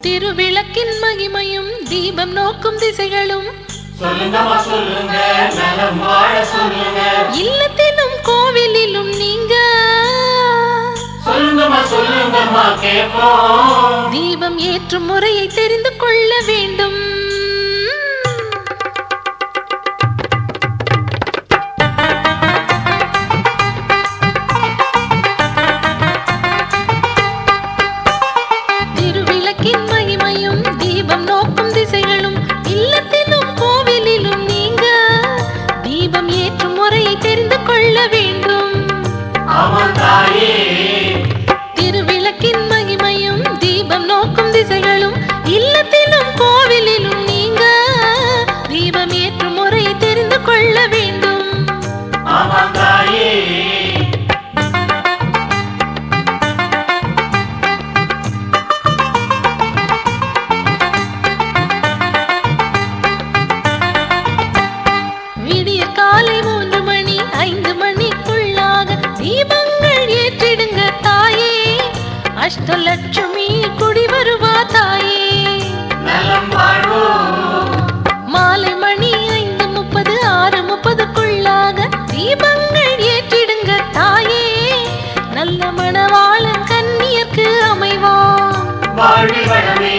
திருவிளக்கின் மகிமையும் தீபம் நோக்கும் திசைகளும் இல்லத்திலும் கோவிலிலும் நீங்க தீபம் ஏற்றும் முறையை தெரிந்து கொள்ள வேண்டும். வேண்டும். அமர்ந்தாயே. மணவாளன் கண்ணியர்க்கு அமைவான். வாழி வளமே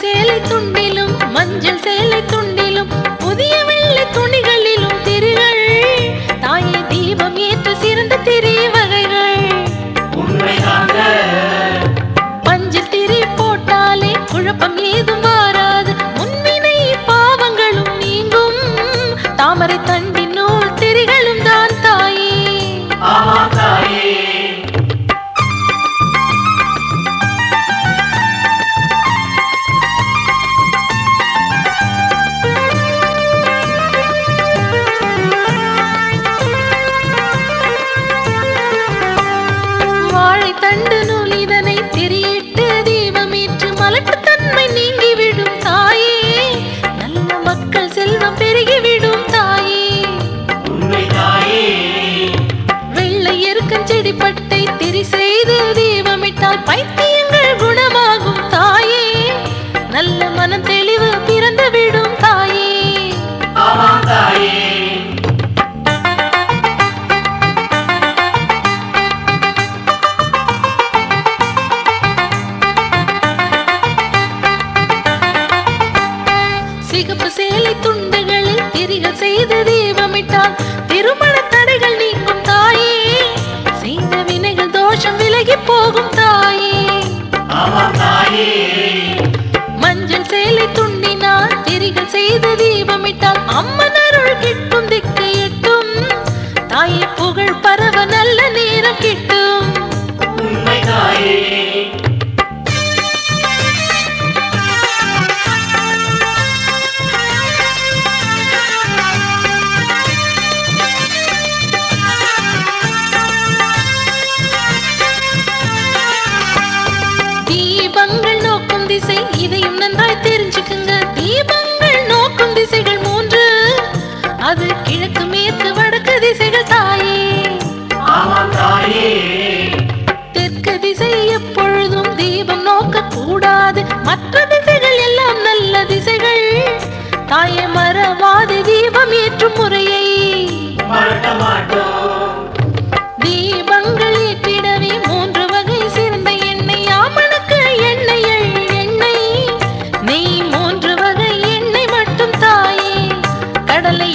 சேலை துண்டிலும் மஞ்சள் சேலை துண்டிலும் புதிய வெள்ளை துணிகளிலும் திருகள். தாயே தீபம் ஏற்ற சிறந்த திரி வகைகள். பஞ்சு திரி போட்டாலே குழப்பம் ஏதும் வாராது. முன்வினை பாவங்களும் நீங்கும். தாமரை தண்ணி மனம் தெளிவு பிறந்து விடும் தாயே சிகப்பு சேலை துண்டுகளில் திரிக செய்து தீபமிட்டால் திருமண தடைகள் நீங்கும் தாயே. செய்த வினைகள் தோஷம் விலகி போகும் தாயே. நன்மைகள் செய்து தீபமிட்டால் அம்மன் அருள் கிட்டும் திக்கு எட்டும். தாயை புகழ் பரவ நல்ல நேரம் கிட்டும். தீபங்கள் கிழக்கு மேற்கு வடக்கு திசைகள் தாயே. தெற்கு திசை எப்பொழுதும் தீபம் நோக்க கூடாது மற்ற திசைகள் எல்லாம் நல்ல திசைகள். தாயை மறவாது தீபம் ஏற்றும் முறையை. தீபங்கள் ஏற்றிடவே மூன்று வகை சேர்ந்த எண்ணெய். ஆமனுக்கு எண்ணெய் எண்ணெய். நெய் மூன்று வகை எண்ணெய் மட்டும் தாயே. கடலை